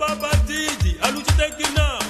Baba Didi, alu chitekina.